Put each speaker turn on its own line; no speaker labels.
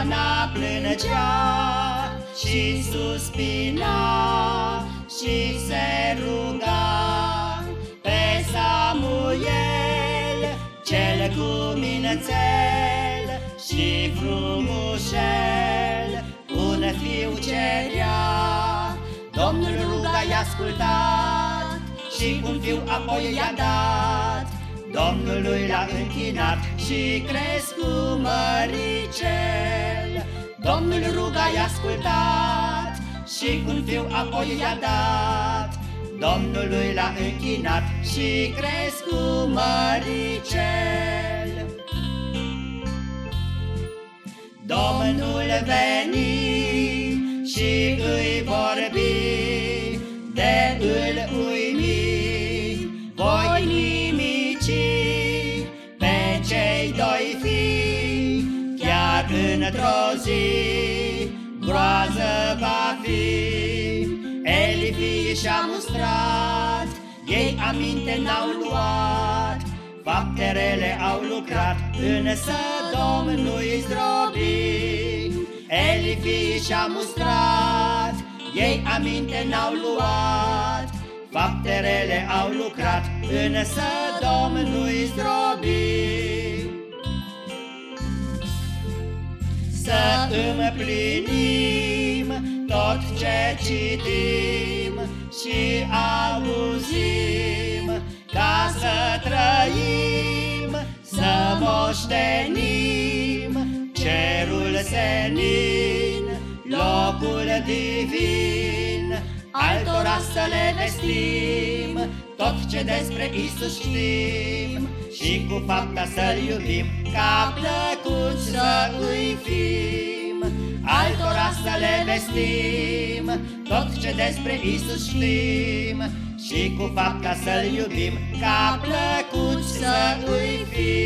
Ana plângea și suspina și se ruga pe Samuel, cel cu mințel și frumușel, un fiu cerea. Domnul ruga i-a ascultat și un fiu apoi i-a dat. Domnului l-a închinat și crescu măricel. Domnul ruga i-a ascultat și un fiu apoi i-a dat. Domnului l-a închinat și crescu măricel. Domnul veni și îi vorbi de îl chiar într-o zi groază va fi. Eli și-a mustrat, ei aminte n-au luat, fapterele au lucrat, însă Domnul-i zdrobi. Eli și-a mustrat, ei aminte n-au luat, fapterele au lucrat, însă Domnul-i zdrobi. Să împlinim tot ce citim și auzim, ca să trăim, să moștenim cerul senin, locul divin, altora să le vestim tot ce despre Isus știm și cu fapta să-L iubim, ca plăcut să îi fim. Altora să le vestim tot ce despre Isus știm și cu fapta să-L iubim, ca plăcut să îi fim.